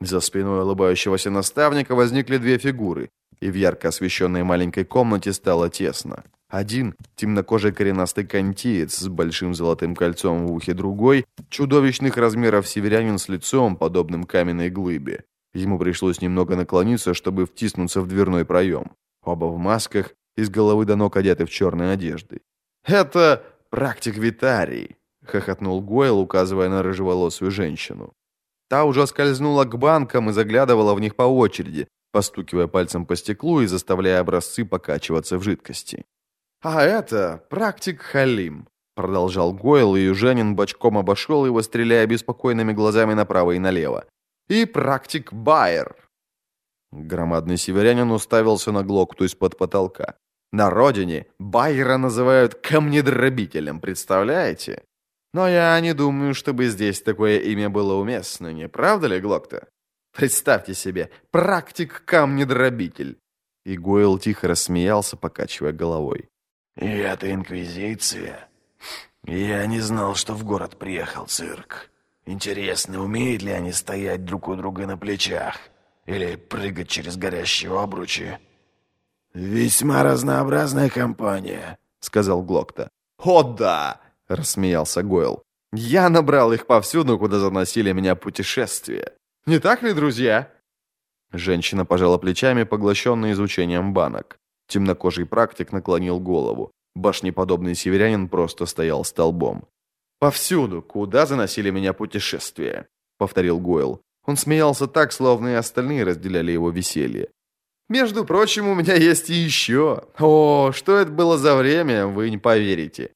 За спиной улыбающегося наставника возникли две фигуры, и в ярко освещенной маленькой комнате стало тесно. Один – темнокожий коренастый кантиец с большим золотым кольцом в ухе, другой – чудовищных размеров северянин с лицом, подобным каменной глыбе. Ему пришлось немного наклониться, чтобы втиснуться в дверной проем. Оба в масках, из головы до ног одеты в черные одежды. «Это практик Витарий», — хохотнул Гойл, указывая на рыжеволосую женщину. Та уже скользнула к банкам и заглядывала в них по очереди, постукивая пальцем по стеклу и заставляя образцы покачиваться в жидкости. «А это практик Халим», — продолжал Гойл, и южанин бочком обошел его, стреляя беспокойными глазами направо и налево. «И практик Байер». Громадный северянин уставился на Глокту из-под потолка. На родине Байера называют камнедробителем, представляете? Но я не думаю, чтобы здесь такое имя было уместно, не правда ли, Глокта? Представьте себе, практик-камнедробитель. И Гойл тихо рассмеялся, покачивая головой. «И это Инквизиция? Я не знал, что в город приехал цирк. Интересно, умеют ли они стоять друг у друга на плечах? Или прыгать через горящие обручи?» «Весьма разнообразная компания», — сказал Глокта. «О да!» — рассмеялся Гойл. «Я набрал их повсюду, куда заносили меня путешествия. Не так ли, друзья?» Женщина пожала плечами, поглощенная изучением банок. Темнокожий практик наклонил голову. Башнеподобный северянин просто стоял столбом. «Повсюду, куда заносили меня путешествия», — повторил Гойл. Он смеялся так, словно и остальные разделяли его веселье. «Между прочим, у меня есть еще. О, что это было за время, вы не поверите».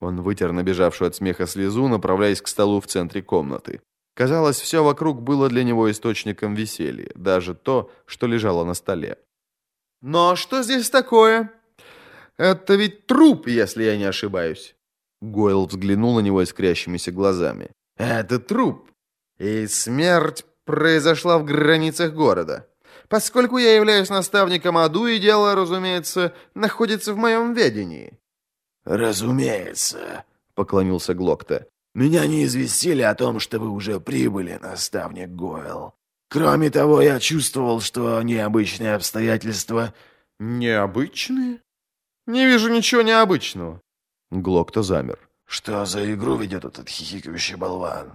Он вытер набежавшую от смеха слезу, направляясь к столу в центре комнаты. Казалось, все вокруг было для него источником веселья, даже то, что лежало на столе. «Но что здесь такое? Это ведь труп, если я не ошибаюсь». Гойл взглянул на него искрящимися глазами. «Это труп. И смерть произошла в границах города. Поскольку я являюсь наставником Аду, и дело, разумеется, находится в моем ведении». «Разумеется», — поклонился Глокта. «Меня не известили о том, что вы уже прибыли, наставник Гойл. Кроме того, я чувствовал, что необычные обстоятельства...» «Необычные? Не вижу ничего необычного». Глокта замер. «Что за игру ведет этот хихикающий болван?»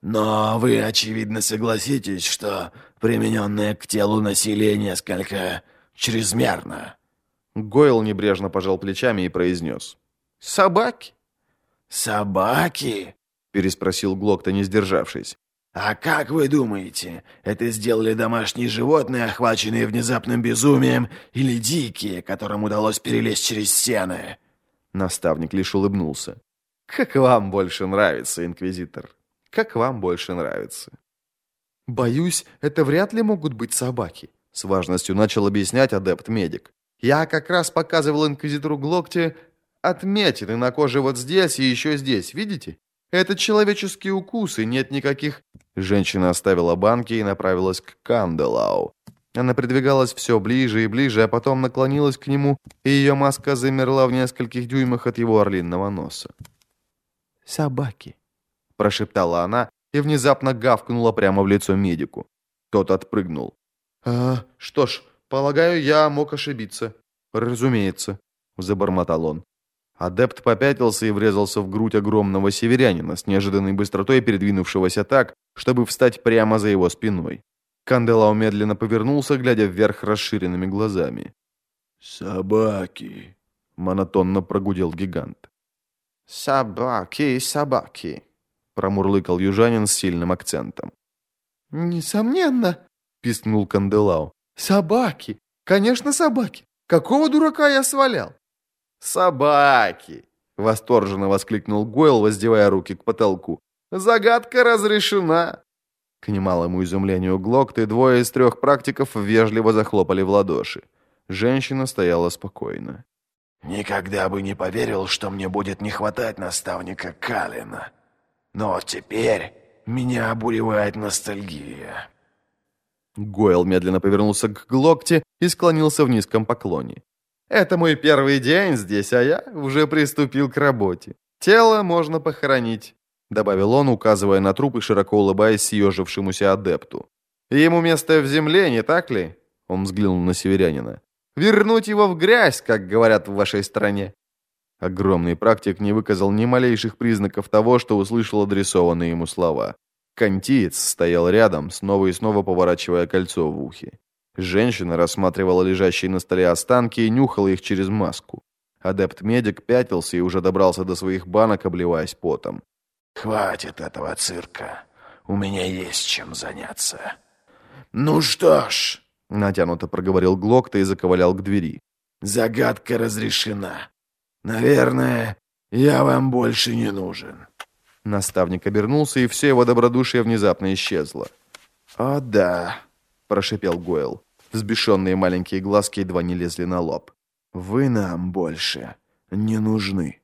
«Но вы, очевидно, согласитесь, что примененное к телу насилие несколько чрезмерно». Гойл небрежно пожал плечами и произнес. «Собаки». «Собаки?» — переспросил Глокта, не сдержавшись. «А как вы думаете, это сделали домашние животные, охваченные внезапным безумием, или дикие, которым удалось перелезть через стены?» Наставник лишь улыбнулся. «Как вам больше нравится, Инквизитор? Как вам больше нравится?» «Боюсь, это вряд ли могут быть собаки», — с важностью начал объяснять адепт-медик. «Я как раз показывал Инквизитору Глокте отметины на коже вот здесь и еще здесь, видите? Это человеческие укусы, нет никаких...» Женщина оставила банки и направилась к Канделау. Она придвигалась все ближе и ближе, а потом наклонилась к нему, и ее маска замерла в нескольких дюймах от его орлиного носа. «Собаки», — прошептала она и внезапно гавкнула прямо в лицо медику. Тот отпрыгнул. «А, что ж, полагаю, я мог ошибиться». «Разумеется», — забормотал он. Адепт попятился и врезался в грудь огромного северянина с неожиданной быстротой передвинувшегося так, чтобы встать прямо за его спиной. Канделау медленно повернулся, глядя вверх расширенными глазами. «Собаки!» — монотонно прогудел гигант. «Собаки, собаки!» — промурлыкал южанин с сильным акцентом. «Несомненно!» — пискнул Канделау. «Собаки! Конечно, собаки! Какого дурака я свалял?» «Собаки!» — восторженно воскликнул Гойл, воздевая руки к потолку. «Загадка разрешена!» К немалому изумлению Глокта двое из трех практиков вежливо захлопали в ладоши. Женщина стояла спокойно. «Никогда бы не поверил, что мне будет не хватать наставника Калина. Но теперь меня обуревает ностальгия». Гойл медленно повернулся к Глокте и склонился в низком поклоне. Это мой первый день здесь, а я уже приступил к работе. Тело можно похоронить», — добавил он, указывая на труп и широко улыбаясь съежившемуся адепту. Ему место в земле, не так ли?» Он взглянул на северянина. «Вернуть его в грязь, как говорят в вашей стране». Огромный практик не выказал ни малейших признаков того, что услышал адресованные ему слова. Кантиец стоял рядом, снова и снова поворачивая кольцо в ухе. Женщина рассматривала лежащие на столе останки и нюхала их через маску. Адепт-медик пятился и уже добрался до своих банок, обливаясь потом. «Хватит этого цирка. У меня есть чем заняться». «Ну что ж», — натянуто проговорил Глокта и заковылял к двери. «Загадка разрешена. Наверное, я вам больше не нужен». Наставник обернулся, и все его добродушие внезапно исчезло. «О да», — прошипел Гойл. Взбешенные маленькие глазки едва не лезли на лоб. «Вы нам больше не нужны».